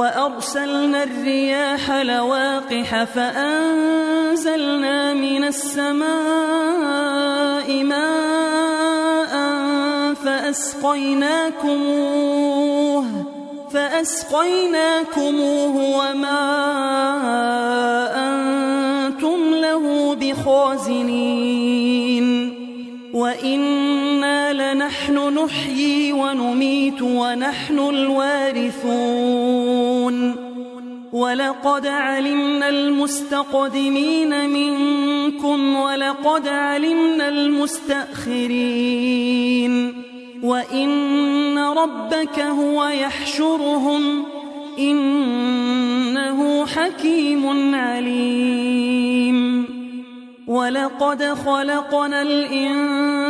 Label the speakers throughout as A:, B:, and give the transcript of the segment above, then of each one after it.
A: وأرسلنا الرياح لواقح فأنزلنا من السماء ماء فأسقيناكموه فأسقيناكموه وما أنتم له بخازنين. وإنا لنحن نحيي ونميت ونحن الوارثون. ولقد علمنا المستقدمين منكم ولقد علمنا المستأخرين. وإن ربك هو يحشرهم إنه حكيم عليم. ولقد خلقنا الإنسان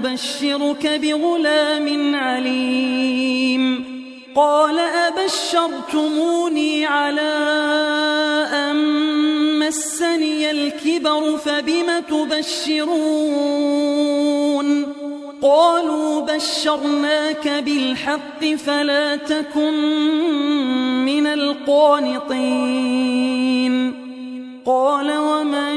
A: نبشرك بغلام عليم. قال أبشرتموني على أن مسني الكبر فبم تبشرون؟ قالوا بشرناك بالحق فلا تكن من القانطين. قال ومن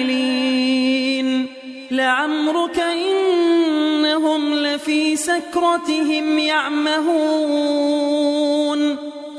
A: فاعلين لعمرك إنهم لفي سكرتهم يعمهون.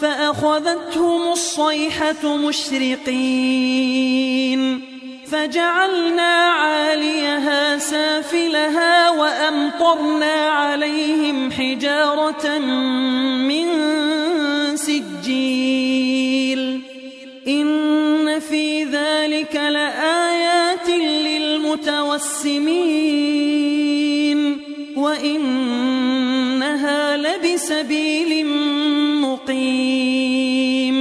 A: فأخذتهم الصيحة مشرقين. فجعلنا عاليها سافلها وأمطرنا عليهم حجارة من سجيل. إن في ذلك لآيات للمتوسمين وإنها لبسبيل مقيم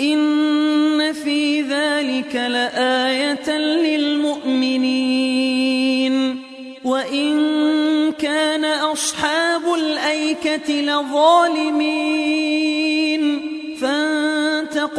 A: إن في ذلك لآية للمؤمنين وإن كان أصحاب الأيكة لظالمين